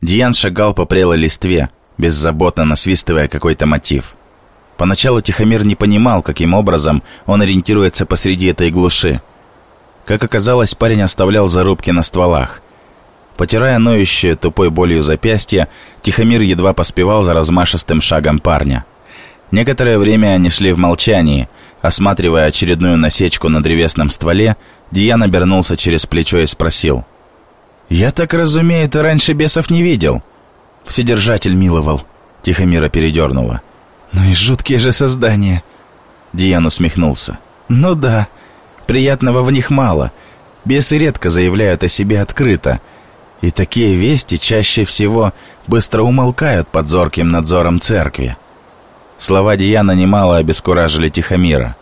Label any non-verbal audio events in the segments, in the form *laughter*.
Диан шагал по прелой листве, беззаботно насвистывая какой-то мотив. Поначалу Тихомир не понимал, каким образом он ориентируется посреди этой глуши. Как оказалось, парень оставлял зарубки на стволах. Потирая ноющее тупой болью запястье, Тихомир едва поспевал за размашистым шагом парня. Некоторое время они шли в молчании. Осматривая очередную насечку на древесном стволе, Диан обернулся через плечо и спросил. «Я так разумею, ты раньше бесов не видел?» «Вседержатель миловал», — Тихомира передернула. «Ну и жуткие же создания!» Диан усмехнулся. «Ну да, приятного в них мало. Бесы редко заявляют о себе открыто. И такие вести чаще всего быстро умолкают под зорким надзором церкви». Слова Диана немало обескуражили Тихомира.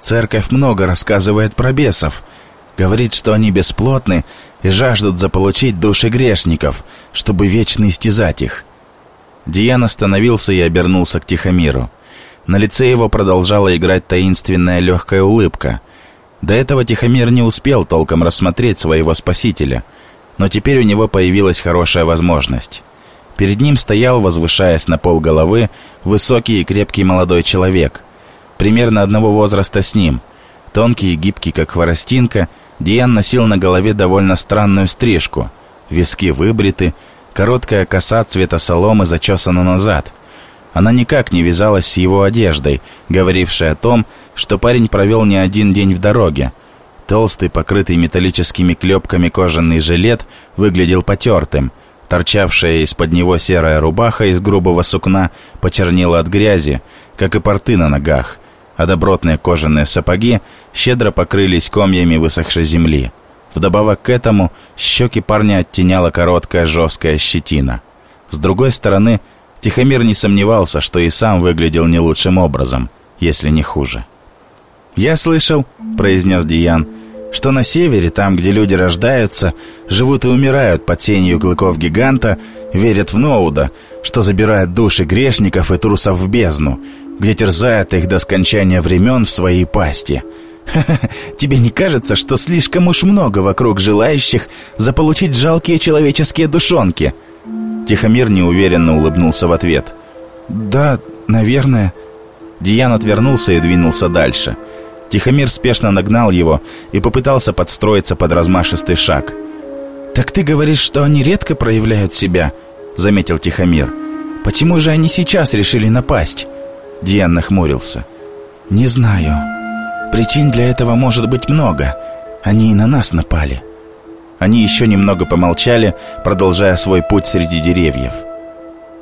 «Церковь много рассказывает про бесов. Говорит, что они бесплотны и жаждут заполучить души грешников, чтобы вечно истязать их. Диан остановился и обернулся к Тихомиру. На лице его продолжала играть таинственная легкая улыбка. До этого Тихомир не успел толком рассмотреть своего спасителя, но теперь у него появилась хорошая возможность. Перед ним стоял, возвышаясь на пол головы, высокий и крепкий молодой человек, примерно одного возраста с ним, тонкий и гибкий, как хворостинка, Диан носил на голове довольно странную стрижку, виски выбриты, Короткая коса цвета соломы зачесана назад. Она никак не вязалась с его одеждой, говорившей о том, что парень провел не один день в дороге. Толстый, покрытый металлическими клепками кожаный жилет выглядел потертым. Торчавшая из-под него серая рубаха из грубого сукна почернела от грязи, как и порты на ногах, а добротные кожаные сапоги щедро покрылись комьями высохшей земли. Вдобавок к этому щеки парня оттеняла короткая жесткая щетина. С другой стороны, Тихомир не сомневался, что и сам выглядел не лучшим образом, если не хуже. «Я слышал», — произнес Диан, — «что на севере, там, где люди рождаются, живут и умирают под сенью клыков гиганта, верят в Ноуда, что забирает души грешников и трусов в бездну, где терзает их до скончания времен в своей пасти». *laughs* Тебе не кажется, что слишком уж много вокруг желающих заполучить жалкие человеческие душонки?» Тихомир неуверенно улыбнулся в ответ. «Да, наверное». Диан отвернулся и двинулся дальше. Тихомир спешно нагнал его и попытался подстроиться под размашистый шаг. «Так ты говоришь, что они редко проявляют себя?» — заметил Тихомир. «Почему же они сейчас решили напасть?» Диан нахмурился. «Не знаю». Причин для этого может быть много. Они и на нас напали. Они еще немного помолчали, продолжая свой путь среди деревьев.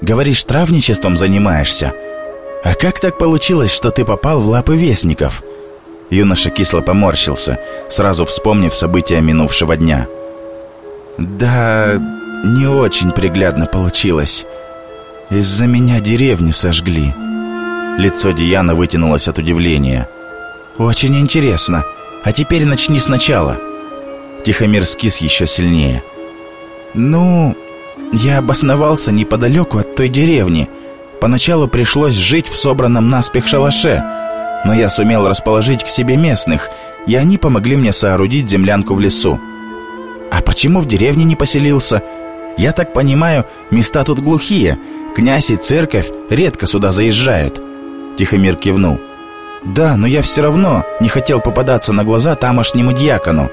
«Говоришь, травничеством занимаешься? А как так получилось, что ты попал в лапы вестников?» Юноша кисло поморщился, сразу вспомнив события минувшего дня. «Да, не очень приглядно получилось. Из-за меня деревню сожгли». Лицо Диана вытянулось от удивления – «Очень интересно. А теперь начни сначала». Тихомир скис еще сильнее. «Ну, я обосновался неподалеку от той деревни. Поначалу пришлось жить в собранном наспех шалаше, но я сумел расположить к себе местных, и они помогли мне соорудить землянку в лесу. А почему в деревне не поселился? Я так понимаю, места тут глухие. Князь и церковь редко сюда заезжают». Тихомир кивнул. «Да, но я все равно не хотел попадаться на глаза тамошнему дьякону».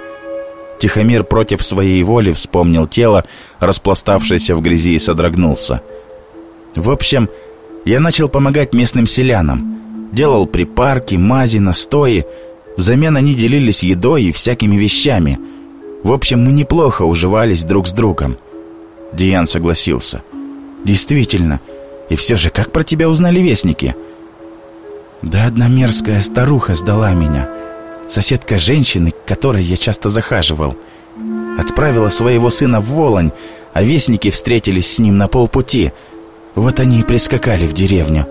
Тихомир против своей воли вспомнил тело, распластавшееся в грязи и содрогнулся. В общем, я начал помогать местным селянам. Делал припарки, мази, настои. Взамен они делились едой и всякими вещами. В общем, мы неплохо уживались друг с другом. Диан согласился. «Действительно. И все же, как про тебя узнали вестники?» Да одна мерзкая старуха сдала меня. Соседка женщины, к которой я часто захаживал. Отправила своего сына в Волонь, а вестники встретились с ним на полпути. Вот они и прискакали в деревню.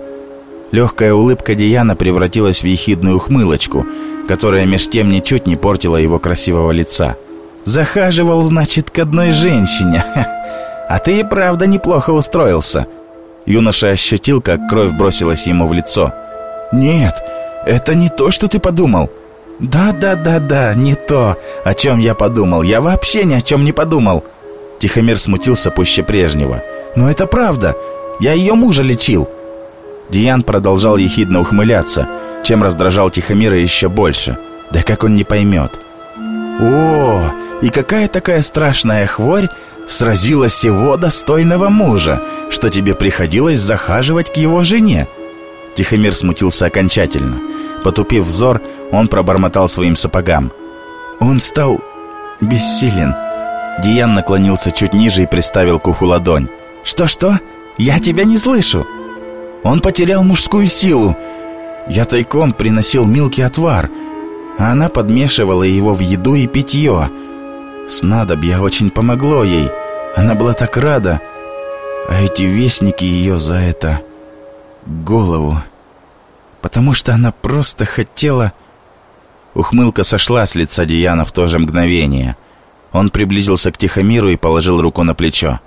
Легкая улыбка Диана превратилась в ехидную ухмылочку, которая меж тем ничуть не портила его красивого лица. «Захаживал, значит, к одной женщине. *laughs* А ты и правда неплохо устроился». Юноша ощутил, как кровь бросилась ему в лицо – «Нет, это не то, что ты подумал». «Да-да-да-да, не то, о чем я подумал. Я вообще ни о чем не подумал». Тихомир смутился пуще прежнего. «Но это правда! Я ее мужа лечил!» Диан продолжал ехидно ухмыляться, чем раздражал Тихомира еще больше. Да как он не поймет? «О, и какая такая страшная хворь сразила всего достойного мужа, что тебе приходилось захаживать к его жене?» Тихомир смутился окончательно. Потупив взор, он пробормотал своим сапогам. Он стал бессилен. Диан наклонился чуть ниже и приставил к уху ладонь. «Что-что? Я тебя не слышу!» Он потерял мужскую силу. Я тайком приносил Милке отвар, а она подмешивала его в еду и питье. Снадобье очень помогло ей. Она была так рада. А эти вестники ее за это голову. Потому что она просто хотела... Ухмылка сошла с лица Диана в то же мгновение. Он приблизился к Тихомиру и положил руку на плечо.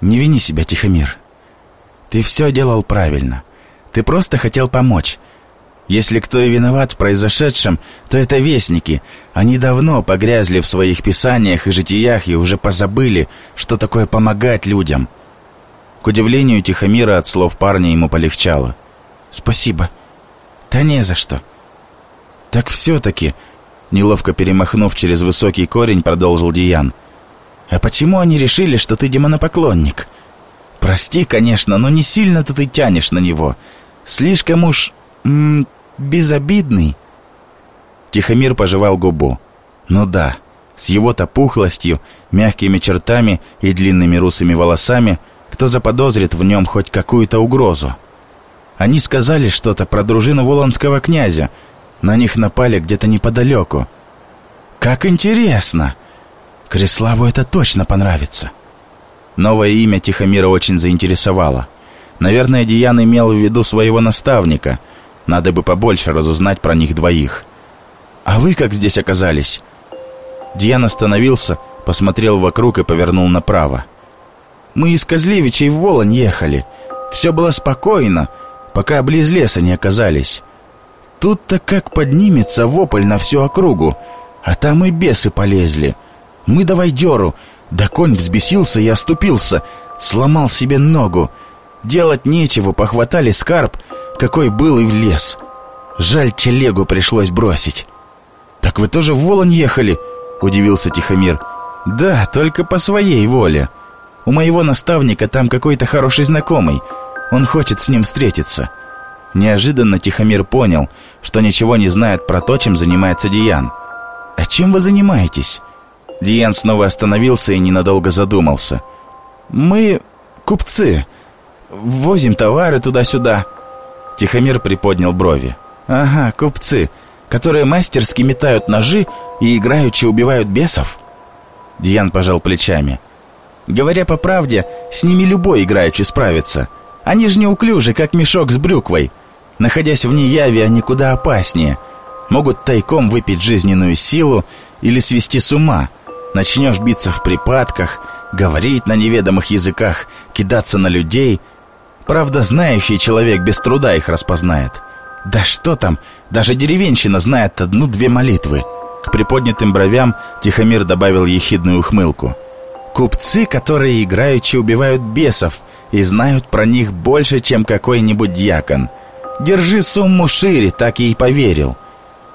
«Не вини себя, Тихомир. Ты все делал правильно. Ты просто хотел помочь. Если кто и виноват в произошедшем, то это вестники. Они давно погрязли в своих писаниях и житиях и уже позабыли, что такое помогать людям». К удивлению Тихомира от слов парня ему полегчало. «Спасибо». «Да не за что». «Так все-таки...» Неловко перемахнув через высокий корень, продолжил Диан. «А почему они решили, что ты демонопоклонник? Прости, конечно, но не сильно-то ты тянешь на него. Слишком уж... М -м, безобидный». Тихомир пожевал губу. «Ну да, с его-то пухлостью, мягкими чертами и длинными русыми волосами, кто заподозрит в нем хоть какую-то угрозу?» Они сказали что-то про дружину Волонского князя, на них напали где-то неподалеку. Как интересно! Креславу это точно понравится. Новое имя Тихомира очень заинтересовало. Наверное, Диан имел в виду своего наставника. Надо бы побольше разузнать про них двоих. А вы как здесь оказались? Диан остановился, посмотрел вокруг и повернул направо. Мы из Козлевичей в Волонь ехали. Все было спокойно, пока близ леса не оказались. Тут-то как поднимется вопль на всю округу, а там и бесы полезли. Мы давай деру, да конь взбесился и оступился, сломал себе ногу. Делать нечего, похватали скарб, какой был и в лес. Жаль, телегу пришлось бросить. «Так вы тоже в Волонь ехали?» — удивился Тихомир. «Да, только по своей воле. У моего наставника там какой-то хороший знакомый. Он хочет с ним встретиться». Неожиданно Тихомир понял, что ничего не знает про то, чем занимается Диан. «А чем вы занимаетесь?» Диан снова остановился и ненадолго задумался. «Мы купцы. Возим товары туда-сюда». Тихомир приподнял брови. «Ага, купцы, которые мастерски метают ножи и играючи убивают бесов?» Диан пожал плечами. «Говоря по правде, с ними любой играючи справится. Они же неуклюжи, как мешок с брюквой. Находясь в неяве, они куда опаснее. Могут тайком выпить жизненную силу или свести с ума. Начнешь биться в припадках, говорить на неведомых языках, кидаться на людей. Правда, знающий человек без труда их распознает. Да что там, даже деревенщина знает одну-две молитвы. К приподнятым бровям Тихомир добавил ехидную ухмылку. Купцы, которые играючи убивают бесов и знают про них больше, чем какой-нибудь дьякон – Держи сумму шире, так и поверил.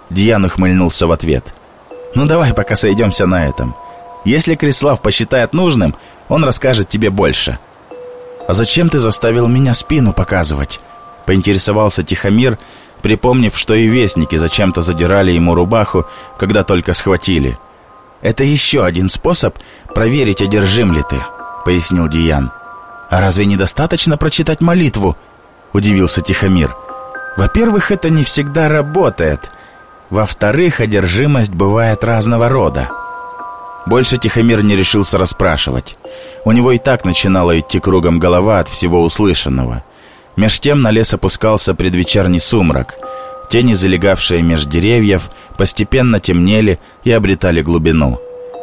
Дьян ухмыльнулся в ответ. Ну давай пока сойдемся на этом. Если Крислав посчитает нужным, он расскажет тебе больше. А зачем ты заставил меня спину показывать? Поинтересовался Тихомир, припомнив, что и вестники зачем-то задирали ему рубаху, когда только схватили. «Это еще один способ проверить, одержим ли ты», — пояснил Диян. «А разве недостаточно прочитать молитву?» — удивился Тихомир. Во-первых, это не всегда работает. Во-вторых, одержимость бывает разного рода. Больше Тихомир не решился расспрашивать. У него и так начинала идти кругом голова от всего услышанного. Меж тем на лес опускался предвечерний сумрак. Тени, залегавшие меж деревьев, постепенно темнели и обретали глубину.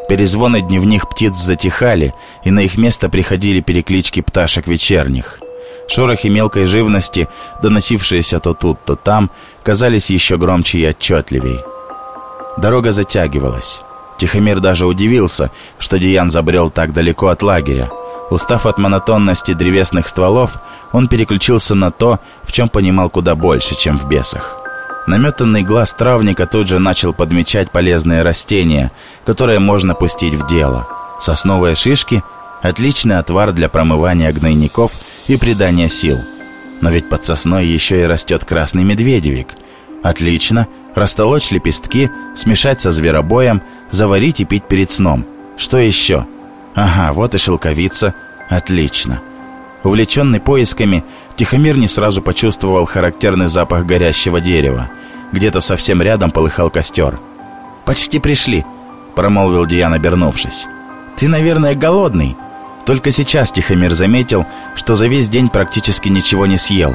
Перезвоны дневных птиц затихали, и на их место приходили переклички пташек вечерних. Шорохи мелкой живности, доносившиеся то тут, то там, казались еще громче и отчетливей. Дорога затягивалась. Тихомир даже удивился, что Диан забрел так далеко от лагеря. Устав от монотонности древесных стволов, он переключился на то, в чем понимал куда больше, чем в бесах. Наметанный глаз травника тут же начал подмечать полезные растения, которые можно пустить в дело. Сосновые шишки – отличный отвар для промывания гнойников и придания сил. Но ведь под сосной еще и растет красный медведевик. Отлично, растолочь лепестки, смешать со зверобоем, заварить и пить перед сном. Что еще? Ага, вот и шелковица. Отлично. Увлеченный поисками, Тихомир не сразу почувствовал характерный запах горящего дерева. Где-то совсем рядом полыхал костер. «Почти пришли», — промолвил Диан, обернувшись. «Ты, наверное, голодный?» Только сейчас Тихомир заметил, что за весь день практически ничего не съел.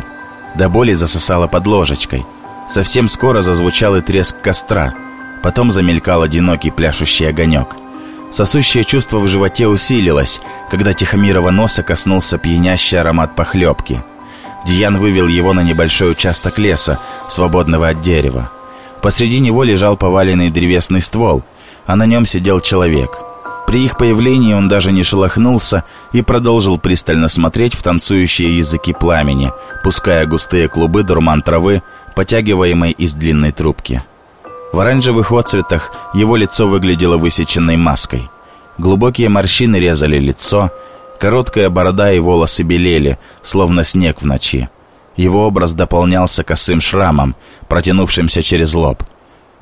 До боли засосало под ложечкой. Совсем скоро зазвучал и треск костра. Потом замелькал одинокий пляшущий огонек. Сосущее чувство в животе усилилось, когда Тихомирова носа коснулся пьянящий аромат похлебки. Диан вывел его на небольшой участок леса, свободного от дерева. Посреди него лежал поваленный древесный ствол, а на нем сидел человек. При их появлении он даже не шелохнулся и продолжил пристально смотреть в танцующие языки пламени, пуская густые клубы дурман травы, потягиваемой из длинной трубки. В оранжевых отцветах его лицо выглядело высеченной маской. Глубокие морщины резали лицо, короткая борода и волосы белели, словно снег в ночи. Его образ дополнялся косым шрамом, протянувшимся через лоб.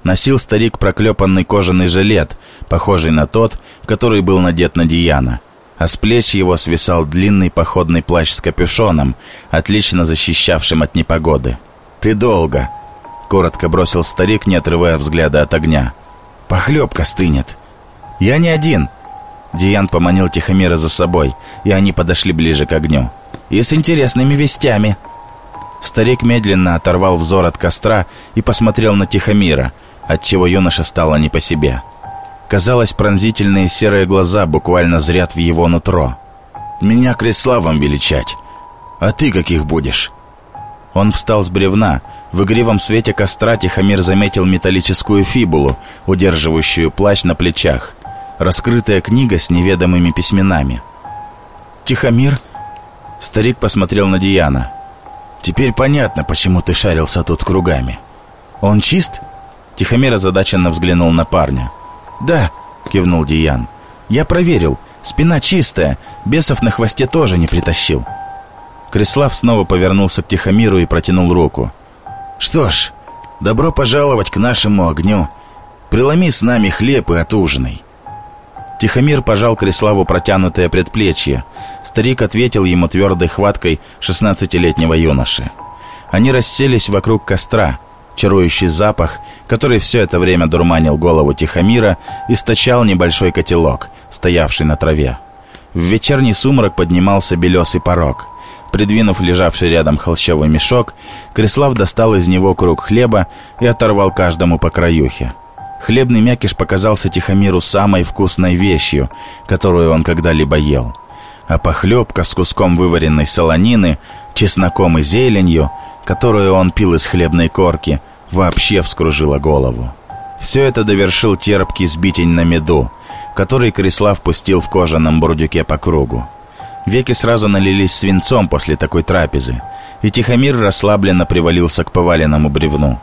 Носил старик проклепанный кожаный жилет, похожий на тот, который был надет на Диана. А с плеч его свисал длинный походный плащ с капюшоном, отлично защищавшим от непогоды. «Ты долго!» Коротко бросил старик, не отрывая взгляда от огня. «Похлебка стынет!» «Я не один!» Диан поманил Тихомира за собой, и они подошли ближе к огню. «И с интересными вестями!» Старик медленно оторвал взор от костра и посмотрел на Тихомира, отчего юноша стало не по себе. Казалось, пронзительные серые глаза буквально зрят в его нутро. «Меня Креславом величать, а ты каких будешь?» Он встал с бревна, в игривом свете костра Тихомир заметил металлическую фибулу, удерживающую плащ на плечах. Раскрытая книга с неведомыми письменами. «Тихомир?» Старик посмотрел на Диана. «Теперь понятно, почему ты шарился тут кругами. Он чист?» Тихомир озадаченно взглянул на парня. «Да», — кивнул Диан. «Я проверил. Спина чистая. Бесов на хвосте тоже не притащил». Крислав снова повернулся к Тихомиру и протянул руку. Что ж, добро пожаловать к нашему огню. Приломи с нами хлеб и отужинай. Тихомир пожал Криславу протянутое предплечье. Старик ответил ему твердой хваткой шестнадцатилетнего юноши. Они расселись вокруг костра. Чарующий запах, который все это время дурманил голову Тихомира, источал небольшой котелок, стоявший на траве. В вечерний сумрак поднимался белесый порог. Придвинув лежавший рядом холщовый мешок, Крислав достал из него круг хлеба и оторвал каждому по краюхе. Хлебный мякиш показался Тихомиру самой вкусной вещью, которую он когда-либо ел. А похлебка с куском вываренной солонины, чесноком и зеленью, которую он пил из хлебной корки, вообще вскружила голову. Все это довершил терпкий сбитень на меду, который Крислав пустил в кожаном бурдюке по кругу. Веки сразу налились свинцом после такой трапезы, и Тихомир расслабленно привалился к поваленному бревну.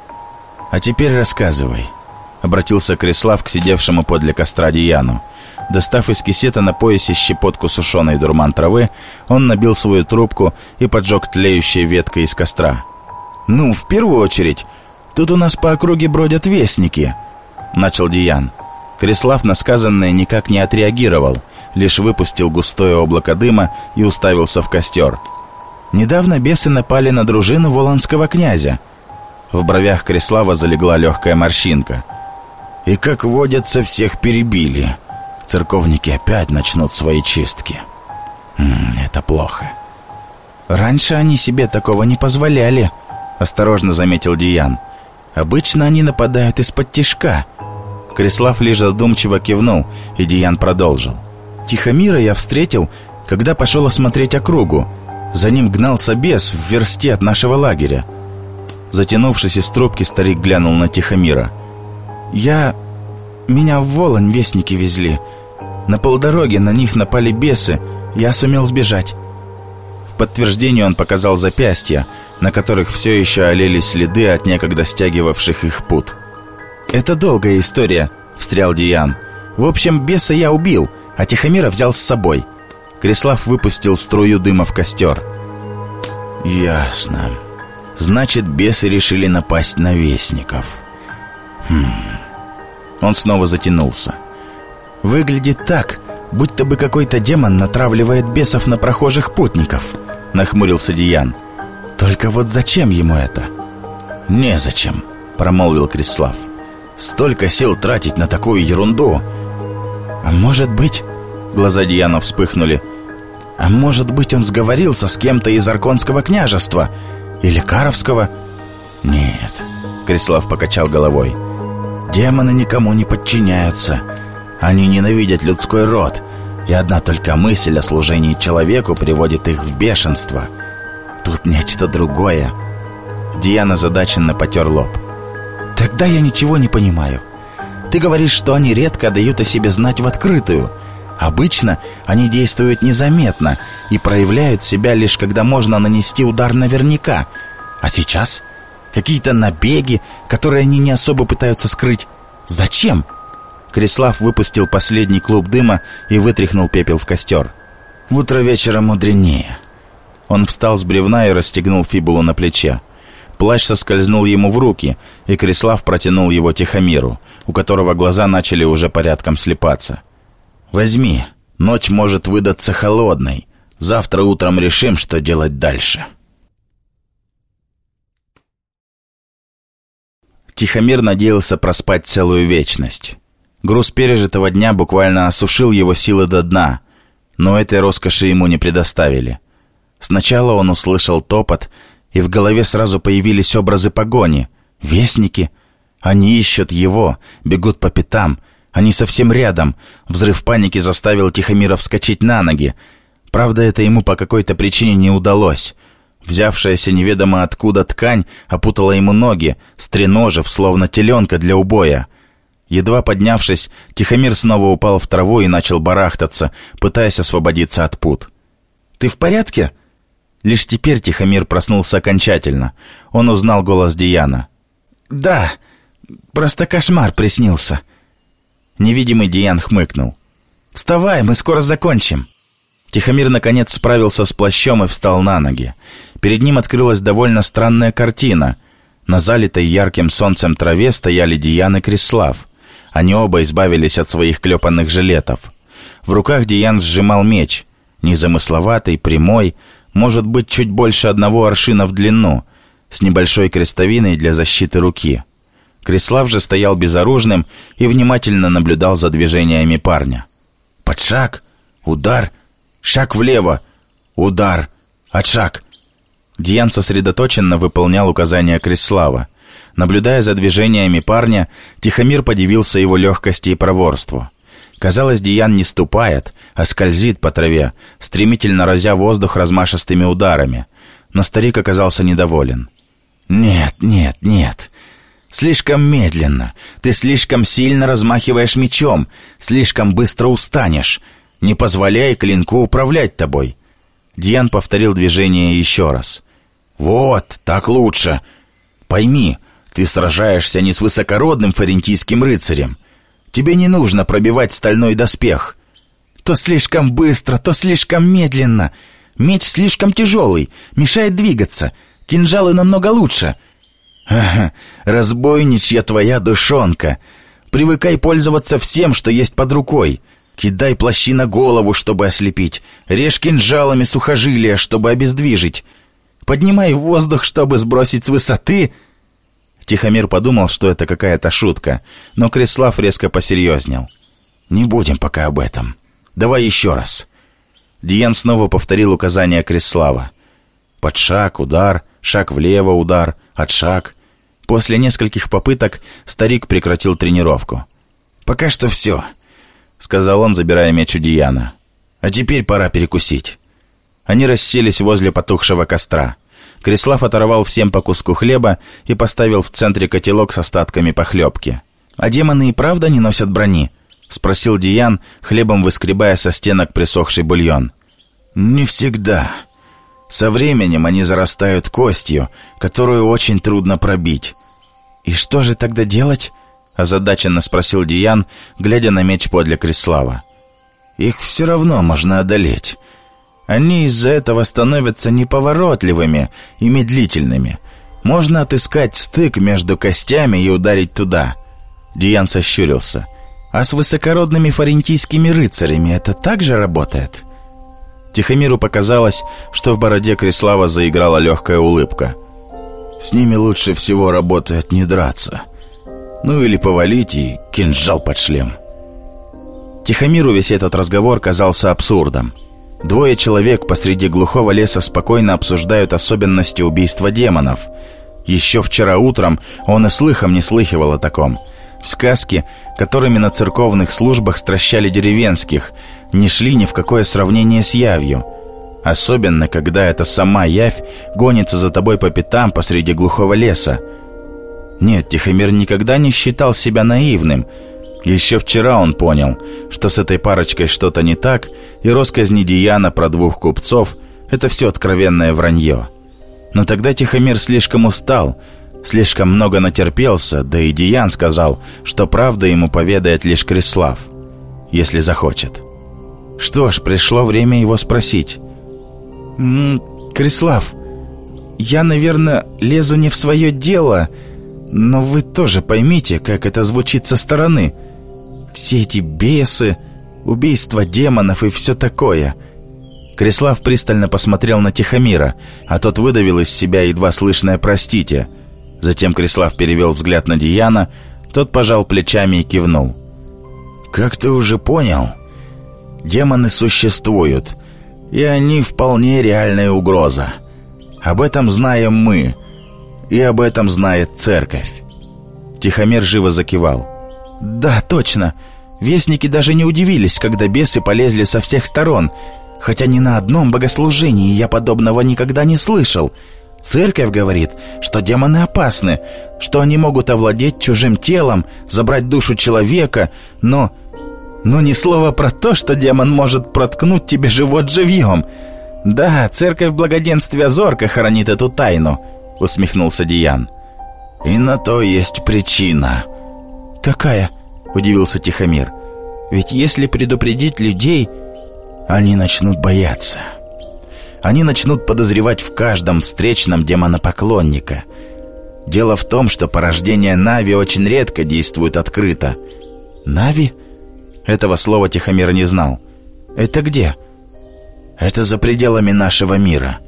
«А теперь рассказывай», — обратился Крислав к сидевшему подле костра Дияну. Достав из кисета на поясе щепотку сушеной дурман травы, он набил свою трубку и поджег тлеющей веткой из костра. «Ну, в первую очередь, тут у нас по округе бродят вестники», — начал Диян. Крислав на сказанное никак не отреагировал — лишь выпустил густое облако дыма и уставился в костер. Недавно бесы напали на дружину воланского князя. В бровях Креслава залегла легкая морщинка. И, как водятся, всех перебили. Церковники опять начнут свои чистки. М -м, это плохо. Раньше они себе такого не позволяли, осторожно заметил Диан. Обычно они нападают из-под тишка. Креслав лишь задумчиво кивнул, и Диан продолжил. Тихомира я встретил, когда пошел осмотреть округу. За ним гнался бес в версте от нашего лагеря. Затянувшись из трубки, старик глянул на Тихомира. «Я... Меня в Волонь вестники везли. На полдороге на них напали бесы. Я сумел сбежать. В подтверждение он показал запястья, на которых все еще олели следы от некогда стягивавших их пут. «Это долгая история», — встрял Диан. «В общем, беса я убил, а Тихомира взял с собой». Крислав выпустил струю дыма в костер. «Ясно. Значит, бесы решили напасть на вестников». «Хм...» Он снова затянулся. «Выглядит так, будто бы какой-то демон натравливает бесов на прохожих путников», — нахмурился Диан. «Только вот зачем ему это?» «Незачем», — промолвил Крислав. «Столько сил тратить на такую ерунду!» «А может быть...» — глаза Диана вспыхнули. «А может быть, он сговорился с кем-то из Арконского княжества? Или Каровского?» «Нет», — Крислав покачал головой. Демоны никому не подчиняются. Они ненавидят людской род, и одна только мысль о служении человеку приводит их в бешенство. Тут нечто другое. Диана задаченно потер лоб. «Тогда я ничего не понимаю. Ты говоришь, что они редко дают о себе знать в открытую. Обычно они действуют незаметно и проявляют себя лишь когда можно нанести удар наверняка. А сейчас Какие-то набеги, которые они не особо пытаются скрыть. Зачем? Крислав выпустил последний клуб дыма и вытряхнул пепел в костер. Утро вечера мудренее. Он встал с бревна и расстегнул фибулу на плече. Плащ соскользнул ему в руки, и Крислав протянул его Тихомиру, у которого глаза начали уже порядком слепаться. «Возьми, ночь может выдаться холодной. Завтра утром решим, что делать дальше». Тихомир надеялся проспать целую вечность. Груз пережитого дня буквально осушил его силы до дна, но этой роскоши ему не предоставили. Сначала он услышал топот, и в голове сразу появились образы погони. Вестники. Они ищут его, бегут по пятам. Они совсем рядом. Взрыв паники заставил Тихомира вскочить на ноги. Правда, это ему по какой-то причине не удалось. Взявшаяся неведомо откуда ткань опутала ему ноги, стреножив, словно теленка для убоя. Едва поднявшись, Тихомир снова упал в траву и начал барахтаться, пытаясь освободиться от пут. «Ты в порядке?» Лишь теперь Тихомир проснулся окончательно. Он узнал голос Диана. «Да, просто кошмар приснился». Невидимый Диан хмыкнул. «Вставай, мы скоро закончим». Тихомир наконец справился с плащом и встал на ноги. Перед ним открылась довольно странная картина. На залитой ярким солнцем траве стояли Диан и Крислав. Они оба избавились от своих клепанных жилетов. В руках Диан сжимал меч. Незамысловатый, прямой, может быть, чуть больше одного аршина в длину, с небольшой крестовиной для защиты руки. Крислав же стоял безоружным и внимательно наблюдал за движениями парня. «Под шаг! Удар!» Шаг влево. Удар. Отшаг. Диан сосредоточенно выполнял указания Крислава. Наблюдая за движениями парня, Тихомир подивился его легкости и проворству. Казалось, Диан не ступает, а скользит по траве, стремительно разя воздух размашистыми ударами. Но старик оказался недоволен. «Нет, нет, нет. Слишком медленно. Ты слишком сильно размахиваешь мечом. Слишком быстро устанешь. Не позволяй клинку управлять тобой. Диан повторил движение еще раз. Вот, так лучше. Пойми, ты сражаешься не с высокородным фарентийским рыцарем. Тебе не нужно пробивать стальной доспех. То слишком быстро, то слишком медленно. Меч слишком тяжелый, мешает двигаться. Кинжалы намного лучше. Ага, разбойничья твоя душонка. Привыкай пользоваться всем, что есть под рукой. Кидай плащи на голову, чтобы ослепить. Режь кинжалами сухожилия, чтобы обездвижить. Поднимай воздух, чтобы сбросить с высоты. Тихомир подумал, что это какая-то шутка, но Креслав резко посерьезнел. «Не будем пока об этом. Давай еще раз». Диан снова повторил указания Креслава. Под шаг, удар, шаг влево, удар, отшаг. После нескольких попыток старик прекратил тренировку. «Пока что все сказал он, забирая меч у Диана. «А теперь пора перекусить». Они расселись возле потухшего костра. Крислав оторвал всем по куску хлеба и поставил в центре котелок с остатками похлебки. «А демоны и правда не носят брони?» — спросил Диан, хлебом выскребая со стенок присохший бульон. «Не всегда. Со временем они зарастают костью, которую очень трудно пробить». «И что же тогда делать?» — озадаченно спросил Диан, глядя на меч подле Крислава. «Их все равно можно одолеть. Они из-за этого становятся неповоротливыми и медлительными. Можно отыскать стык между костями и ударить туда». Диан сощурился. «А с высокородными фарентийскими рыцарями это также работает?» Тихомиру показалось, что в бороде Крислава заиграла легкая улыбка. «С ними лучше всего работает не драться. Ну или повалить и кинжал под шлем». Тихомиру весь этот разговор казался абсурдом. Двое человек посреди глухого леса спокойно обсуждают особенности убийства демонов. Еще вчера утром он и слыхом не слыхивал о таком – Сказки, которыми на церковных службах стращали деревенских, не шли ни в какое сравнение с явью. Особенно, когда эта сама явь гонится за тобой по пятам посреди глухого леса. Нет, Тихомир никогда не считал себя наивным. Еще вчера он понял, что с этой парочкой что-то не так, и росказни Дияна про двух купцов — это все откровенное вранье. Но тогда Тихомир слишком устал — Слишком много натерпелся, да и Диан сказал, что правда ему поведает лишь Крислав, если захочет. Что ж, пришло время его спросить. «М -м, «Крислав, я, наверное, лезу не в свое дело, но вы тоже поймите, как это звучит со стороны. Все эти бесы, убийства демонов и все такое». Крислав пристально посмотрел на Тихомира, а тот выдавил из себя едва слышное «простите», Затем Крислав перевел взгляд на Дияна, тот пожал плечами и кивнул. «Как ты уже понял, демоны существуют, и они вполне реальная угроза. Об этом знаем мы, и об этом знает церковь». Тихомир живо закивал. «Да, точно. Вестники даже не удивились, когда бесы полезли со всех сторон, хотя ни на одном богослужении я подобного никогда не слышал». Церковь говорит, что демоны опасны, что они могут овладеть чужим телом, забрать душу человека, но... Но ни слова про то, что демон может проткнуть тебе живот живьем. Да, церковь благоденствия зорко хранит эту тайну, усмехнулся Диан. И на то есть причина. Какая? Удивился Тихомир. Ведь если предупредить людей, они начнут бояться они начнут подозревать в каждом встречном демонопоклонника. Дело в том, что порождения Нави очень редко действуют открыто. «Нави?» Этого слова Тихомир не знал. «Это где?» «Это за пределами нашего мира».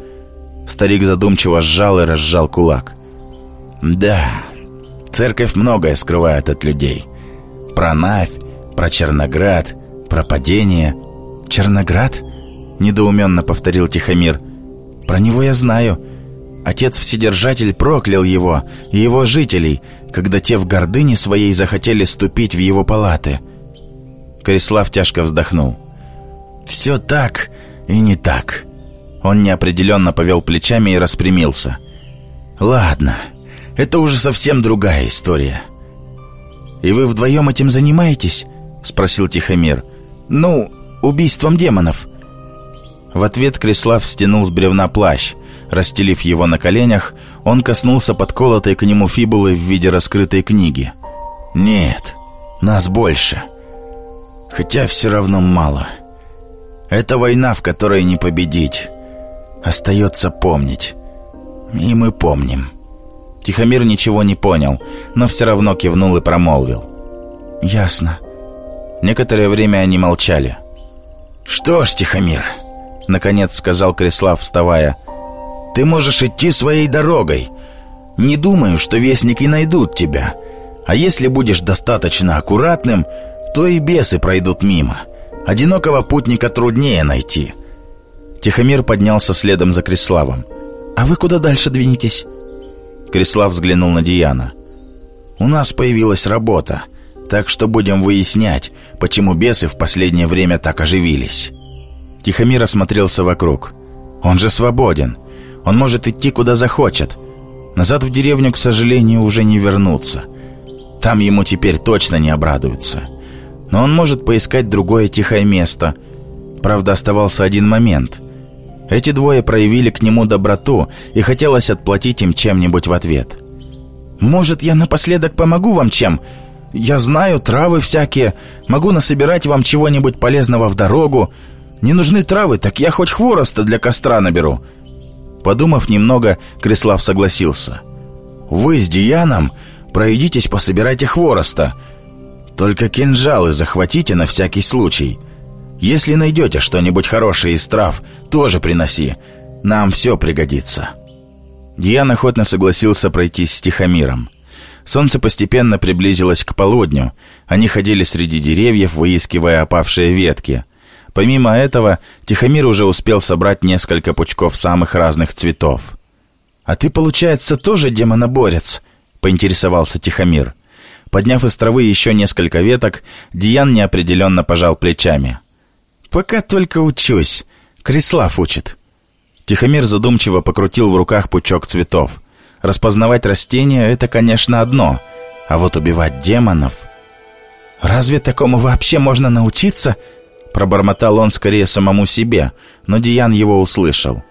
Старик задумчиво сжал и разжал кулак. «Да, церковь многое скрывает от людей. Про Навь, про Черноград, про падение». «Черноград?» Недоуменно повторил Тихомир. «Про него я знаю. Отец-вседержатель проклял его и его жителей, когда те в гордыне своей захотели ступить в его палаты». Корислав тяжко вздохнул. «Все так и не так». Он неопределенно повел плечами и распрямился. «Ладно, это уже совсем другая история». «И вы вдвоем этим занимаетесь?» — спросил Тихомир. «Ну, убийством демонов». В ответ Крислав стянул с бревна плащ. Расстелив его на коленях, он коснулся подколотой к нему фибулы в виде раскрытой книги. «Нет, нас больше. Хотя все равно мало. Это война, в которой не победить. Остается помнить. И мы помним». Тихомир ничего не понял, но все равно кивнул и промолвил. «Ясно». Некоторое время они молчали. «Что ж, Тихомир...» Наконец сказал Крислав, вставая. «Ты можешь идти своей дорогой. Не думаю, что вестники найдут тебя. А если будешь достаточно аккуратным, то и бесы пройдут мимо. Одинокого путника труднее найти». Тихомир поднялся следом за Криславом. «А вы куда дальше двинетесь?» Крислав взглянул на Диана. «У нас появилась работа, так что будем выяснять, почему бесы в последнее время так оживились». Тихомир осмотрелся вокруг. Он же свободен. Он может идти куда захочет. Назад в деревню, к сожалению, уже не вернуться. Там ему теперь точно не обрадуются. Но он может поискать другое тихое место. Правда, оставался один момент. Эти двое проявили к нему доброту, и хотелось отплатить им чем-нибудь в ответ. «Может, я напоследок помогу вам чем? Я знаю травы всякие, могу насобирать вам чего-нибудь полезного в дорогу. Не нужны травы, так я хоть хвороста для костра наберу». Подумав немного, Креслав согласился. «Вы с Дианом пройдитесь, пособирайте хвороста. Только кинжалы захватите на всякий случай». Если найдете что-нибудь хорошее из трав, тоже приноси. Нам все пригодится». Диан охотно согласился пройтись с Тихомиром. Солнце постепенно приблизилось к полудню. Они ходили среди деревьев, выискивая опавшие ветки. Помимо этого, Тихомир уже успел собрать несколько пучков самых разных цветов. «А ты, получается, тоже демоноборец?» — поинтересовался Тихомир. Подняв из травы еще несколько веток, Диан неопределенно пожал плечами. «Пока только учусь. Крислав учит». Тихомир задумчиво покрутил в руках пучок цветов. Распознавать растения — это, конечно, одно, а вот убивать демонов... «Разве такому вообще можно научиться?» Пробормотал он скорее самому себе, но Диан его услышал.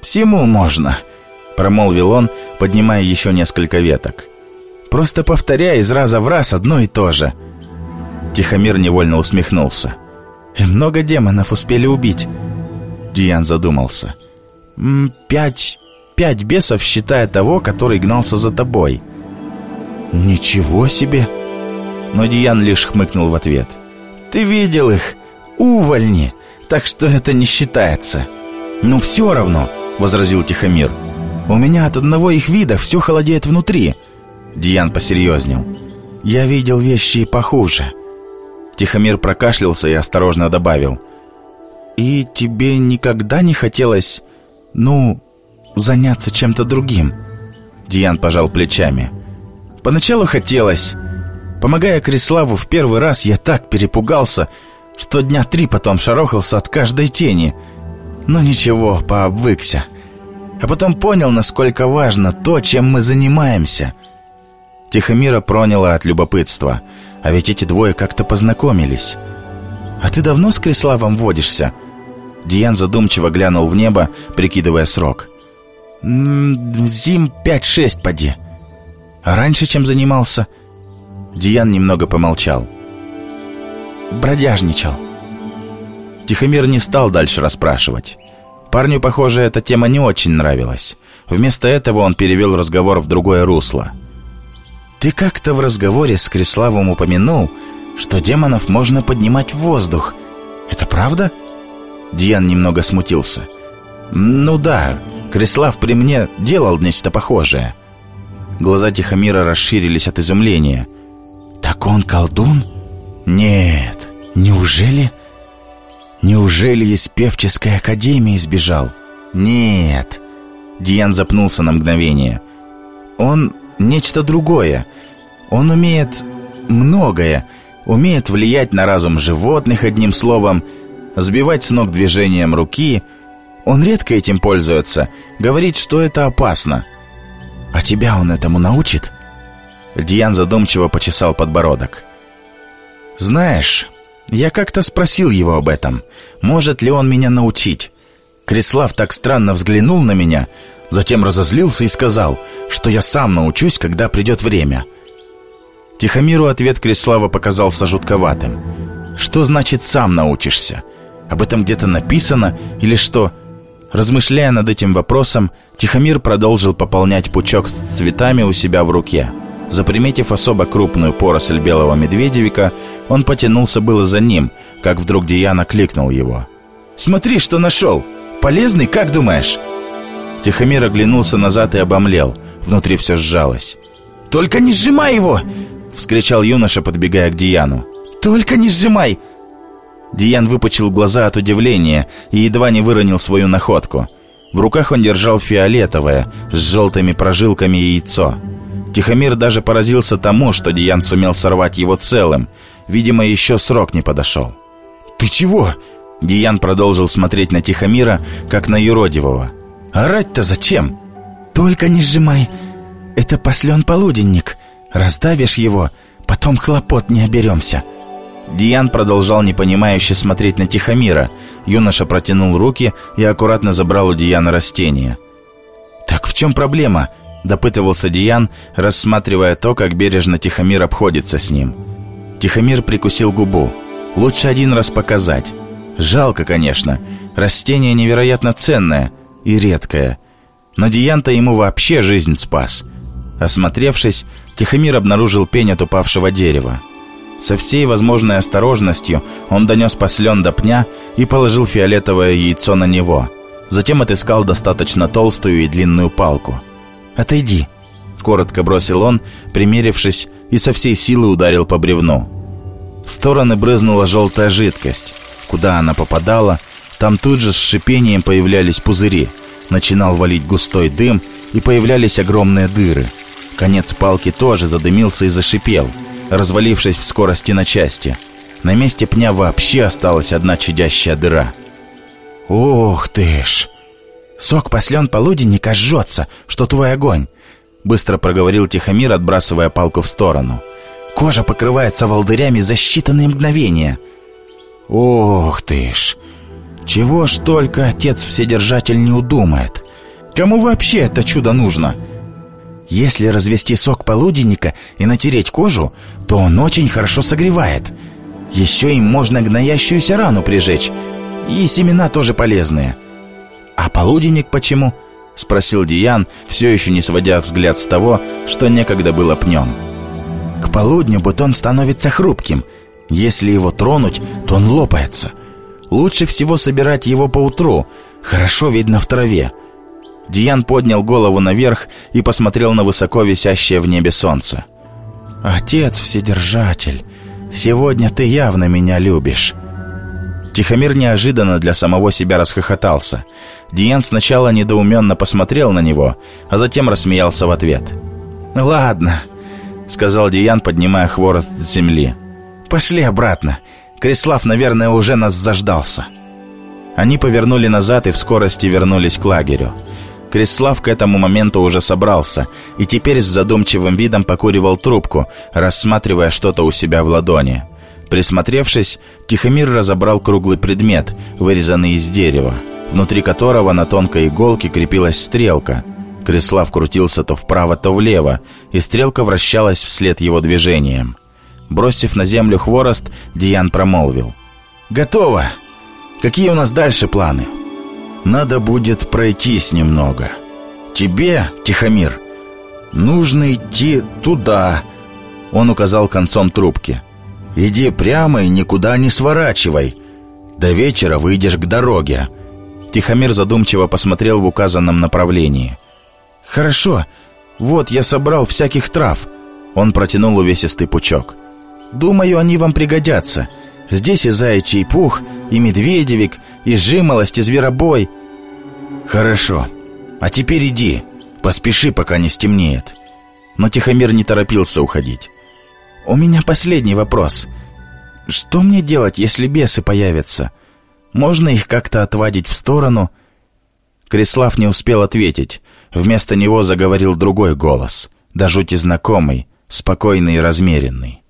«Всему можно», — промолвил он, поднимая еще несколько веток. «Просто повторяй из раза в раз одно и то же». Тихомир невольно усмехнулся. И много демонов успели убить. Диан задумался. Пять... пять бесов, считая того, который гнался за тобой. Ничего себе! Но Диан лишь хмыкнул в ответ. Ты видел их? Увольни! Так что это не считается. Ну все равно, возразил Тихомир. У меня от одного их вида все холодеет внутри. Диан посерьезнел. Я видел вещи и похуже. Тихомир прокашлялся и осторожно добавил. «И тебе никогда не хотелось, ну, заняться чем-то другим?» Диан пожал плечами. «Поначалу хотелось. Помогая Криславу в первый раз, я так перепугался, что дня три потом шарохался от каждой тени. Но ничего, пообвыкся. А потом понял, насколько важно то, чем мы занимаемся». Тихомира проняло от любопытства – а ведь эти двое как-то познакомились. А ты давно с Криславом водишься?» Диан задумчиво глянул в небо, прикидывая срок. «Зим пять-шесть, поди». «А раньше чем занимался?» Диан немного помолчал. «Бродяжничал». Тихомир не стал дальше расспрашивать. Парню, похоже, эта тема не очень нравилась. Вместо этого он перевел разговор в другое русло – ты как-то в разговоре с Криславом упомянул, что демонов можно поднимать в воздух. Это правда? Диан немного смутился. Ну да, Крислав при мне делал нечто похожее. Глаза Тихомира расширились от изумления. Так он колдун? Нет, неужели... Неужели из певческой академии сбежал? Нет. Диан запнулся на мгновение. Он нечто другое. Он умеет многое, умеет влиять на разум животных одним словом, сбивать с ног движением руки. Он редко этим пользуется, говорит, что это опасно. А тебя он этому научит? Диан задумчиво почесал подбородок. Знаешь, я как-то спросил его об этом, может ли он меня научить. Крислав так странно взглянул на меня, затем разозлился и сказал, что я сам научусь, когда придет время. Тихомиру ответ Крислава показался жутковатым. Что значит «сам научишься»? Об этом где-то написано или что? Размышляя над этим вопросом, Тихомир продолжил пополнять пучок с цветами у себя в руке. Заприметив особо крупную поросль белого медведевика, он потянулся было за ним, как вдруг Диана кликнул его. «Смотри, что нашел! Полезный, как думаешь?» Тихомир оглянулся назад и обомлел. Внутри все сжалось. «Только не сжимай его!» — вскричал юноша, подбегая к Дияну. «Только не сжимай!» Диан выпучил глаза от удивления и едва не выронил свою находку. В руках он держал фиолетовое, с желтыми прожилками яйцо. Тихомир даже поразился тому, что Диан сумел сорвать его целым. Видимо, еще срок не подошел. «Ты чего?» Диан продолжил смотреть на Тихомира, как на юродивого. «Орать-то зачем?» «Только не сжимай. Это послен полуденник. Раздавишь его, потом хлопот не оберемся». Диан продолжал непонимающе смотреть на Тихомира. Юноша протянул руки и аккуратно забрал у Диана растение. «Так в чем проблема?» – допытывался Диан, рассматривая то, как бережно Тихомир обходится с ним. Тихомир прикусил губу. «Лучше один раз показать. Жалко, конечно. Растение невероятно ценное и редкое. Но Диан-то ему вообще жизнь спас». Осмотревшись, Тихомир обнаружил пень от упавшего дерева. Со всей возможной осторожностью он донес послен до пня и положил фиолетовое яйцо на него. Затем отыскал достаточно толстую и длинную палку. «Отойди», — коротко бросил он, примерившись, и со всей силы ударил по бревну. В стороны брызнула желтая жидкость. Куда она попадала, там тут же с шипением появлялись пузыри. Начинал валить густой дым, и появлялись огромные дыры. Конец палки тоже задымился и зашипел — развалившись в скорости на части. На месте пня вообще осталась одна чудящая дыра. «Ох ты ж! Сок послен полуденника жжется, что твой огонь!» Быстро проговорил Тихомир, отбрасывая палку в сторону. «Кожа покрывается волдырями за считанные мгновения!» «Ох ты ж! Чего ж только отец-вседержатель не удумает! Кому вообще это чудо нужно?» Если развести сок полуденника и натереть кожу, то он очень хорошо согревает. Еще им можно гноящуюся рану прижечь. И семена тоже полезные. А полуденник почему? Спросил Диан, все еще не сводя взгляд с того, что некогда было пнем. К полудню бутон становится хрупким. Если его тронуть, то он лопается. Лучше всего собирать его по утру. Хорошо видно в траве. Диан поднял голову наверх и посмотрел на высоко висящее в небе солнце. «Отец Вседержатель, сегодня ты явно меня любишь». Тихомир неожиданно для самого себя расхохотался. Диан сначала недоуменно посмотрел на него, а затем рассмеялся в ответ. «Ладно», — сказал Диан, поднимая хворост с земли. «Пошли обратно. Крислав, наверное, уже нас заждался». Они повернули назад и в скорости вернулись к лагерю. Крислав к этому моменту уже собрался и теперь с задумчивым видом покуривал трубку, рассматривая что-то у себя в ладони. Присмотревшись, Тихомир разобрал круглый предмет, вырезанный из дерева, внутри которого на тонкой иголке крепилась стрелка. Крислав крутился то вправо, то влево, и стрелка вращалась вслед его движением. Бросив на землю хворост, Диан промолвил. «Готово! Какие у нас дальше планы?» надо будет пройтись немного. Тебе, Тихомир, нужно идти туда. Он указал концом трубки. Иди прямо и никуда не сворачивай. До вечера выйдешь к дороге. Тихомир задумчиво посмотрел в указанном направлении. Хорошо. Вот я собрал всяких трав. Он протянул увесистый пучок. Думаю, они вам пригодятся. Здесь и заячий пух, и медведевик, и жимолость, и зверобой. Хорошо. А теперь иди. Поспеши, пока не стемнеет. Но Тихомир не торопился уходить. У меня последний вопрос. Что мне делать, если бесы появятся? Можно их как-то отводить в сторону? Крислав не успел ответить. Вместо него заговорил другой голос, до жути знакомый, спокойный и размеренный.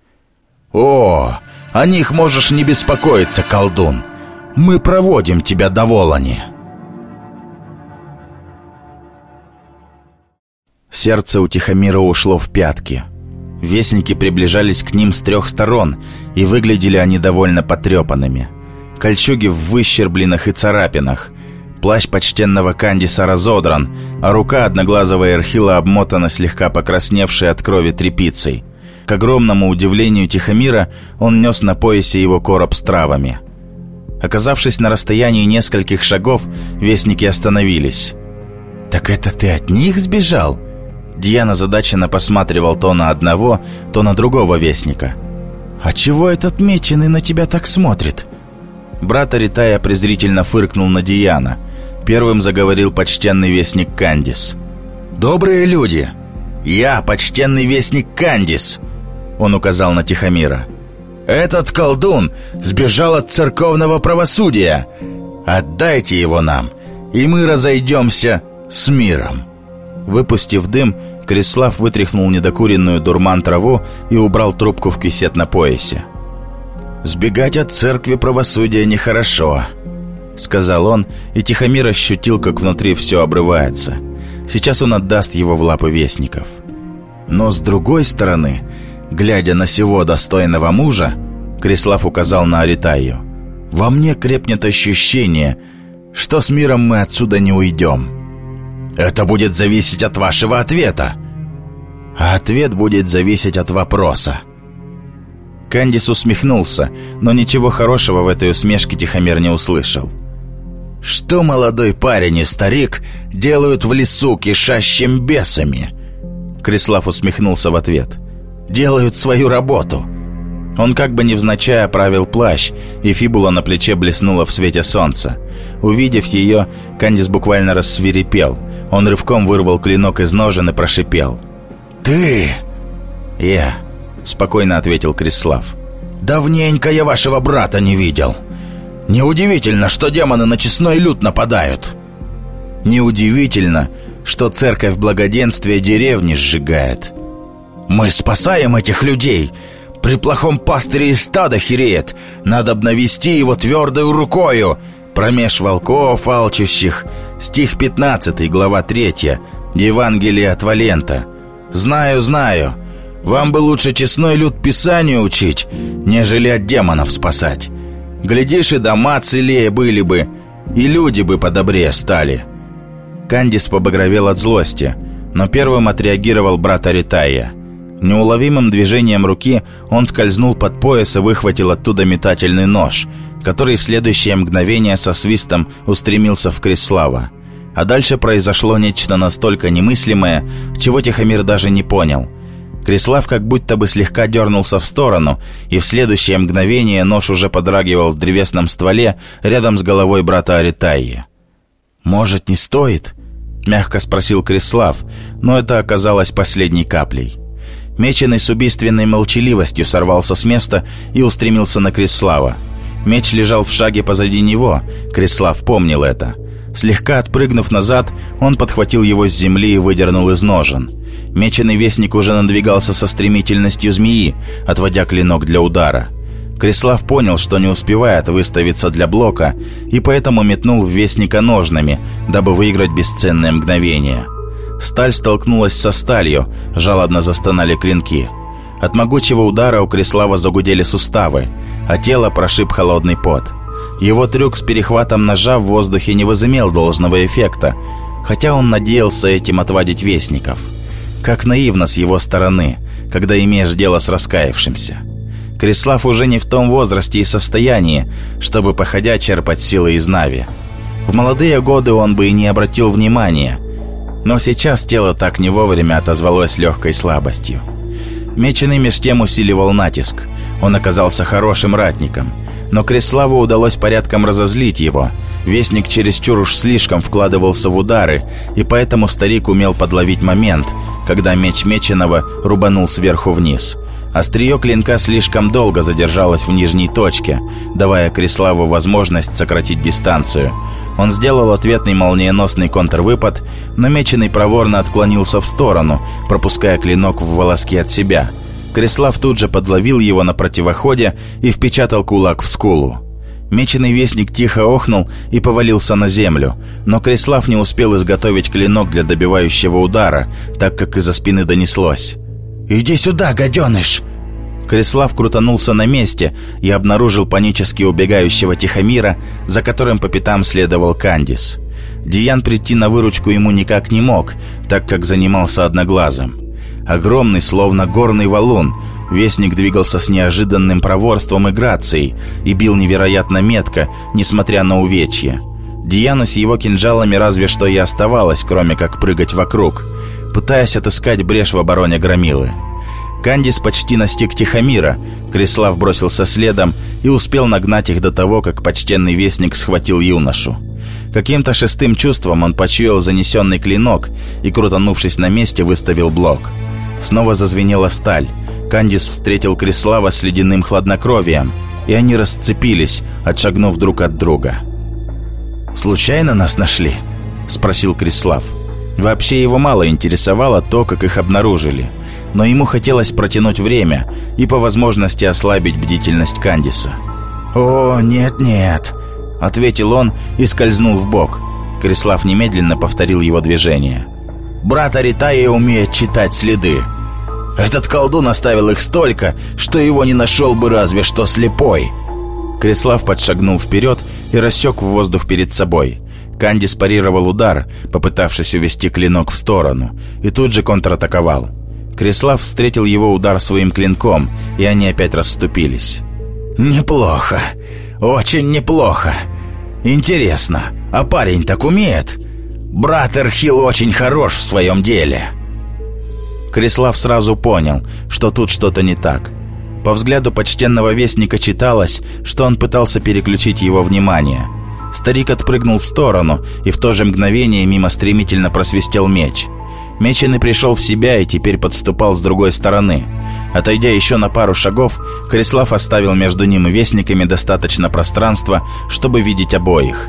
«О, о них можешь не беспокоиться, колдун. Мы проводим тебя до Волани». Сердце у Тихомира ушло в пятки. Вестники приближались к ним с трех сторон, и выглядели они довольно потрепанными. Кольчуги в выщербленных и царапинах. Плащ почтенного Кандиса разодран, а рука одноглазого Эрхила обмотана слегка покрасневшей от крови тряпицей. К огромному удивлению Тихомира он нес на поясе его короб с травами. Оказавшись на расстоянии нескольких шагов, вестники остановились. «Так это ты от них сбежал?» Диана задаченно посматривал то на одного, то на другого вестника. «А чего этот меченый на тебя так смотрит?» Брат Аритая презрительно фыркнул на Диана. Первым заговорил почтенный вестник Кандис. «Добрые люди! Я почтенный вестник Кандис!» Он указал на Тихомира. «Этот колдун сбежал от церковного правосудия. Отдайте его нам, и мы разойдемся с миром». Выпустив дым, Крислав вытряхнул недокуренную дурман траву и убрал трубку в кисет на поясе. «Сбегать от церкви правосудия нехорошо», — сказал он, и Тихомир ощутил, как внутри все обрывается. Сейчас он отдаст его в лапы вестников. Но с другой стороны, глядя на сего достойного мужа, Крислав указал на Аритаю, «Во мне крепнет ощущение, что с миром мы отсюда не уйдем. Это будет зависеть от вашего ответа. А ответ будет зависеть от вопроса». Кандис усмехнулся, но ничего хорошего в этой усмешке Тихомир не услышал. «Что молодой парень и старик делают в лесу, кишащим бесами?» Крислав усмехнулся в ответ. «Делают свою работу». Он как бы невзначай оправил плащ, и фибула на плече блеснула в свете солнца. Увидев ее, Кандис буквально рассверепел. Он рывком вырвал клинок из ножен и прошипел. «Ты!» «Я», — спокойно ответил Крислав. «Давненько я вашего брата не видел. Неудивительно, что демоны на честной люд нападают». «Неудивительно, что церковь благоденствия деревни сжигает». «Мы спасаем этих людей. При плохом пастыре и стада хереет. Надо обнавести его твердою рукою. Промеж волков алчущих». Стих 15, глава 3, Евангелие от Валента. «Знаю, знаю». Вам бы лучше честной люд Писанию учить, нежели от демонов спасать. Глядишь, и дома целее были бы, и люди бы подобрее стали». Кандис побагровел от злости, но первым отреагировал брат Аритая. Неуловимым движением руки он скользнул под пояс и выхватил оттуда метательный нож, который в следующее мгновение со свистом устремился в Крислава. А дальше произошло нечто настолько немыслимое, чего Тихомир даже не понял – Крислав как будто бы слегка дернулся в сторону, и в следующее мгновение нож уже подрагивал в древесном стволе рядом с головой брата Аритайи. «Может, не стоит?» — мягко спросил Крислав, но это оказалось последней каплей. Меченый с убийственной молчаливостью сорвался с места и устремился на Крислава. Меч лежал в шаге позади него, Крислав помнил это. Слегка отпрыгнув назад, он подхватил его с земли и выдернул из ножен — Меченый вестник уже надвигался со стремительностью змеи, отводя клинок для удара. Крислав понял, что не успевает выставиться для блока, и поэтому метнул в вестника ножнами, дабы выиграть бесценное мгновение. Сталь столкнулась со сталью, жалобно застонали клинки. От могучего удара у Крислава загудели суставы, а тело прошиб холодный пот. Его трюк с перехватом ножа в воздухе не возымел должного эффекта, хотя он надеялся этим отвадить вестников. Как наивно с его стороны, когда имеешь дело с раскаявшимся. Крислав уже не в том возрасте и состоянии, чтобы походя черпать силы из Нави. В молодые годы он бы и не обратил внимания, но сейчас тело так не вовремя отозвалось легкой слабостью. Меченый меж тем усиливал натиск. Он оказался хорошим ратником. Но Криславу удалось порядком разозлить его. Вестник чересчур уж слишком вкладывался в удары, и поэтому старик умел подловить момент, когда меч Меченого рубанул сверху вниз. Острие клинка слишком долго задержалось в нижней точке, давая Криславу возможность сократить дистанцию. Он сделал ответный молниеносный контрвыпад, но Меченый проворно отклонился в сторону, пропуская клинок в волоски от себя. Крислав тут же подловил его на противоходе и впечатал кулак в скулу. Меченый вестник тихо охнул и повалился на землю, но Крислав не успел изготовить клинок для добивающего удара, так как из-за спины донеслось. «Иди сюда, гаденыш!» Крислав крутанулся на месте и обнаружил панически убегающего Тихомира, за которым по пятам следовал Кандис. Диан прийти на выручку ему никак не мог, так как занимался одноглазым. Огромный, словно горный валун, Вестник двигался с неожиданным проворством и грацией и бил невероятно метко, несмотря на увечья. Диану с его кинжалами разве что и оставалось, кроме как прыгать вокруг, пытаясь отыскать брешь в обороне громилы. Кандис почти настиг Тихомира, Крислав бросился следом и успел нагнать их до того, как почтенный вестник схватил юношу. Каким-то шестым чувством он почуял занесенный клинок и, крутанувшись на месте, выставил блок. Снова зазвенела сталь. Кандис встретил Крислава с ледяным хладнокровием, и они расцепились, отшагнув друг от друга. «Случайно нас нашли?» — спросил Крислав. Вообще его мало интересовало то, как их обнаружили, но ему хотелось протянуть время и по возможности ослабить бдительность Кандиса. «О, нет-нет», — ответил он и скользнул в бок. Крислав немедленно повторил его движение. «Брат Аритая умеет читать следы. Этот колдун оставил их столько, что его не нашел бы разве что слепой». Крислав подшагнул вперед и рассек в воздух перед собой. Кандис парировал удар, попытавшись увести клинок в сторону, и тут же контратаковал. Крислав встретил его удар своим клинком, и они опять расступились. «Неплохо. Очень неплохо. Интересно, а парень так умеет? Брат Эрхил очень хорош в своем деле». Крислав сразу понял, что тут что-то не так. По взгляду почтенного вестника читалось, что он пытался переключить его внимание. Старик отпрыгнул в сторону, и в то же мгновение мимо стремительно просвистел меч. Меченый пришел в себя и теперь подступал с другой стороны. Отойдя еще на пару шагов, Крислав оставил между ним и вестниками достаточно пространства, чтобы видеть обоих.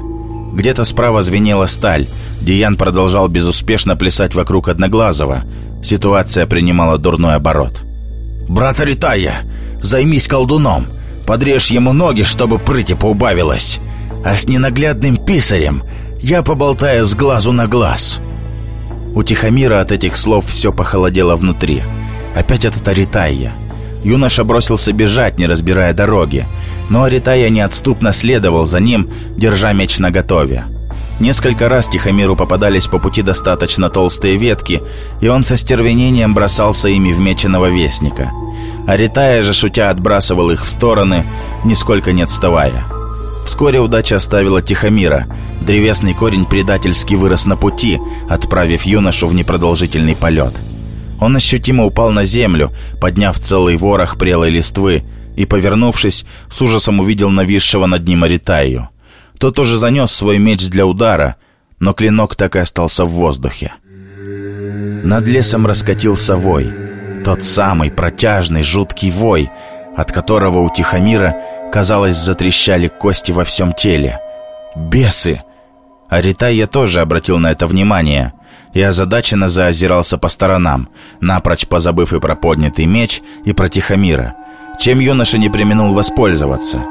Где-то справа звенела сталь. Диан продолжал безуспешно плясать вокруг Одноглазого. Ситуация принимала дурной оборот. «Брат Ритая, займись колдуном. Подрежь ему ноги, чтобы прыти поубавилось. А с ненаглядным писарем я поболтаю с глазу на глаз». У Тихомира от этих слов все похолодело внутри. Опять этот Аритайя. Юноша бросился бежать, не разбирая дороги, но Аритайя неотступно следовал за ним, держа меч наготове. Несколько раз Тихомиру попадались по пути достаточно толстые ветки, и он со стервенением бросался ими в меченого вестника. Аритая же, шутя, отбрасывал их в стороны, нисколько не отставая. Вскоре удача оставила Тихомира. Древесный корень предательски вырос на пути, отправив юношу в непродолжительный полет. Он ощутимо упал на землю, подняв целый ворох прелой листвы, и, повернувшись, с ужасом увидел нависшего над ним Аритаю. Тот уже занес свой меч для удара, но клинок так и остался в воздухе. Над лесом раскатился вой. Тот самый протяжный, жуткий вой, от которого у Тихомира, казалось, затрещали кости во всем теле. «Бесы!» Аритайя тоже обратил на это внимание и озадаченно заозирался по сторонам, напрочь позабыв и про поднятый меч, и про Тихомира, чем юноша не применул воспользоваться.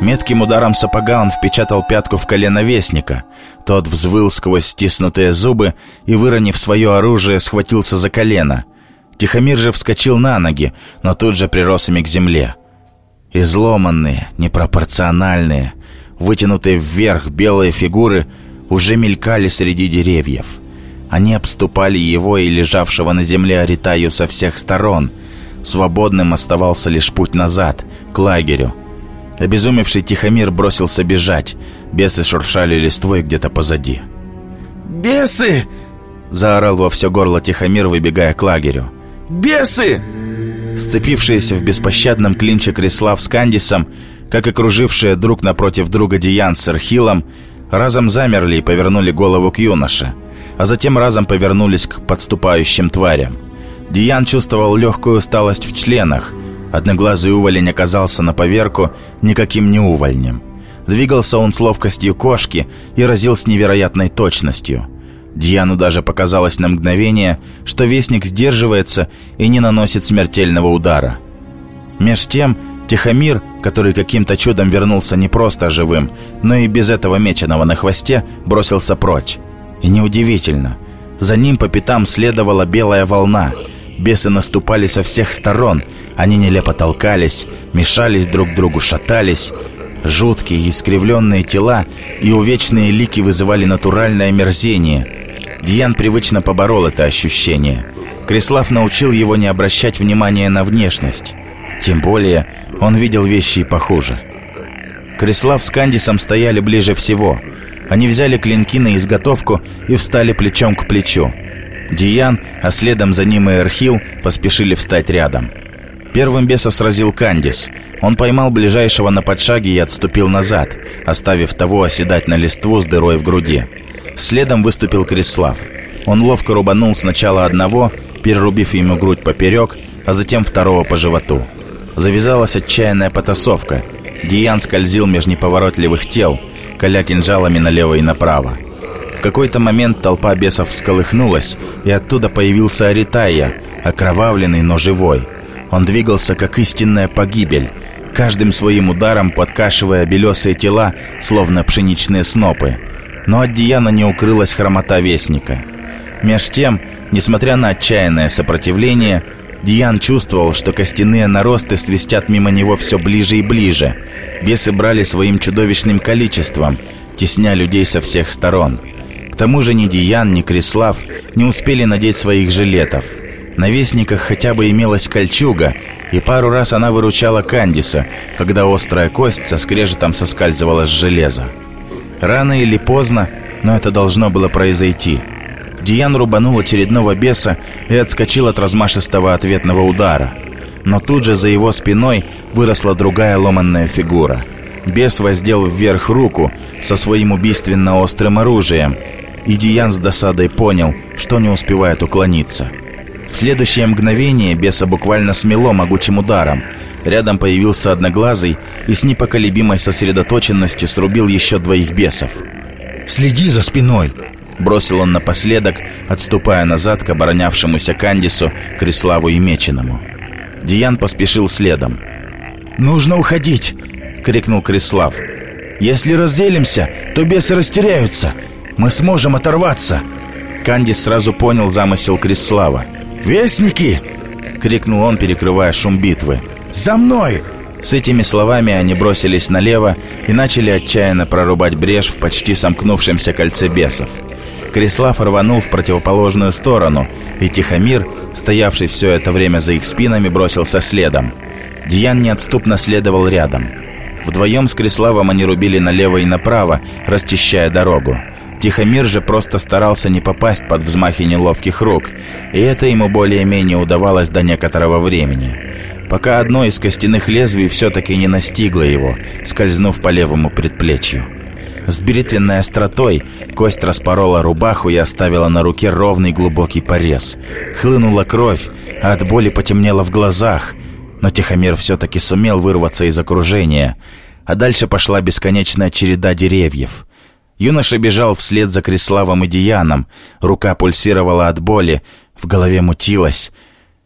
Метким ударом сапога он впечатал пятку в колено вестника. Тот взвыл сквозь стиснутые зубы и, выронив свое оружие, схватился за колено. Тихомир же вскочил на ноги, но тут же прирос ими к земле. Изломанные, непропорциональные, вытянутые вверх белые фигуры уже мелькали среди деревьев. Они обступали его и лежавшего на земле Аритаю со всех сторон. Свободным оставался лишь путь назад, к лагерю. Обезумевший Тихомир бросился бежать. Бесы шуршали листвой где-то позади. «Бесы!» — заорал во все горло Тихомир, выбегая к лагерю. «Бесы!» Сцепившиеся в беспощадном клинче Крислав с Кандисом, как и кружившие друг напротив друга Диан с Архилом, разом замерли и повернули голову к юноше, а затем разом повернулись к подступающим тварям. Диан чувствовал легкую усталость в членах. Одноглазый уволень оказался на поверку никаким не увольнем. Двигался он с ловкостью кошки и разил с невероятной точностью – Дьяну даже показалось на мгновение, что Вестник сдерживается и не наносит смертельного удара. Меж тем, Тихомир, который каким-то чудом вернулся не просто живым, но и без этого меченого на хвосте, бросился прочь. И неудивительно. За ним по пятам следовала белая волна. Бесы наступали со всех сторон. Они нелепо толкались, мешались друг другу, шатались. Жуткие искривленные тела и увечные лики вызывали натуральное мерзение – Дьян привычно поборол это ощущение. Крислав научил его не обращать внимания на внешность. Тем более, он видел вещи и похуже. Крислав с Кандисом стояли ближе всего. Они взяли клинки на изготовку и встали плечом к плечу. Диан, а следом за ним и Эрхил поспешили встать рядом. Первым беса сразил Кандис. Он поймал ближайшего на подшаге и отступил назад, оставив того оседать на листву с дырой в груди. Следом выступил Крислав. Он ловко рубанул сначала одного, перерубив ему грудь поперек, а затем второго по животу. Завязалась отчаянная потасовка. Диан скользил меж неповоротливых тел, коля кинжалами налево и направо. В какой-то момент толпа бесов всколыхнулась, и оттуда появился Аритая, окровавленный, но живой. Он двигался, как истинная погибель, каждым своим ударом подкашивая белесые тела, словно пшеничные снопы. Но от Диана не укрылась хромота Вестника. Меж тем, несмотря на отчаянное сопротивление, Диан чувствовал, что костяные наросты свистят мимо него все ближе и ближе. Бесы брали своим чудовищным количеством, тесня людей со всех сторон. К тому же ни Диан, ни Крислав не успели надеть своих жилетов. На вестниках хотя бы имелась кольчуга, и пару раз она выручала Кандиса, когда острая кость со скрежетом соскальзывала с железа. Рано или поздно, но это должно было произойти – Диан рубанул очередного беса и отскочил от размашистого ответного удара. Но тут же за его спиной выросла другая ломанная фигура. Бес воздел вверх руку со своим убийственно острым оружием, и Диан с досадой понял, что не успевает уклониться. В следующее мгновение беса буквально смело могучим ударом. Рядом появился одноглазый и с непоколебимой сосредоточенностью срубил еще двоих бесов. «Следи за спиной!» Бросил он напоследок, отступая назад к оборонявшемуся Кандису, Криславу и Меченому. Диан поспешил следом. «Нужно уходить!» — крикнул Крислав. «Если разделимся, то бесы растеряются. Мы сможем оторваться!» Кандис сразу понял замысел Крислава. «Вестники!» — крикнул он, перекрывая шум битвы. «За мной!» С этими словами они бросились налево и начали отчаянно прорубать брешь в почти сомкнувшемся кольце бесов. Крислав рванул в противоположную сторону, и Тихомир, стоявший все это время за их спинами, бросился следом. Дьян неотступно следовал рядом. Вдвоем с Криславом они рубили налево и направо, расчищая дорогу. Тихомир же просто старался не попасть под взмахи неловких рук, и это ему более-менее удавалось до некоторого времени. Пока одно из костяных лезвий все-таки не настигло его, скользнув по левому предплечью. С бритвенной остротой кость распорола рубаху и оставила на руке ровный глубокий порез. Хлынула кровь, а от боли потемнело в глазах. Но Тихомир все-таки сумел вырваться из окружения. А дальше пошла бесконечная череда деревьев. Юноша бежал вслед за Криславом и Дианом. Рука пульсировала от боли, в голове мутилась.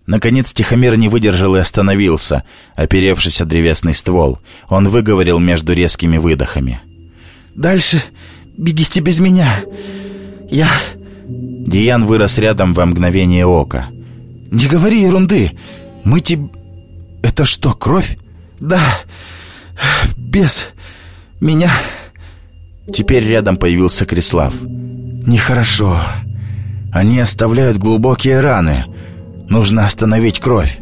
Наконец Тихомир не выдержал и остановился, оперевшись о древесный ствол. Он выговорил между резкими выдохами. Дальше бегите без меня. Я...» Диан вырос рядом во мгновение ока. «Не говори ерунды. Мы тебе... Это что, кровь?» «Да. Без меня...» Теперь рядом появился Крислав. «Нехорошо. Они оставляют глубокие раны. Нужно остановить кровь».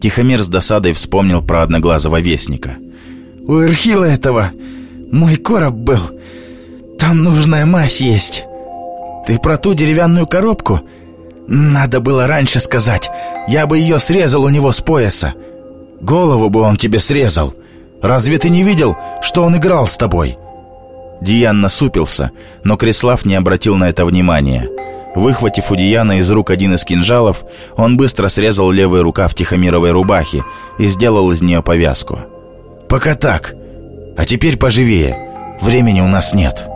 Тихомир с досадой вспомнил про одноглазого вестника. «У Эрхила этого мой короб был. Там нужная мазь есть. Ты про ту деревянную коробку? Надо было раньше сказать. Я бы ее срезал у него с пояса. Голову бы он тебе срезал. Разве ты не видел, что он играл с тобой?» Диан насупился, но Крислав не обратил на это внимания. Выхватив у Диана из рук один из кинжалов, он быстро срезал левый рукав Тихомировой рубахи и сделал из нее повязку. «Пока так. А теперь поживее. Времени у нас нет».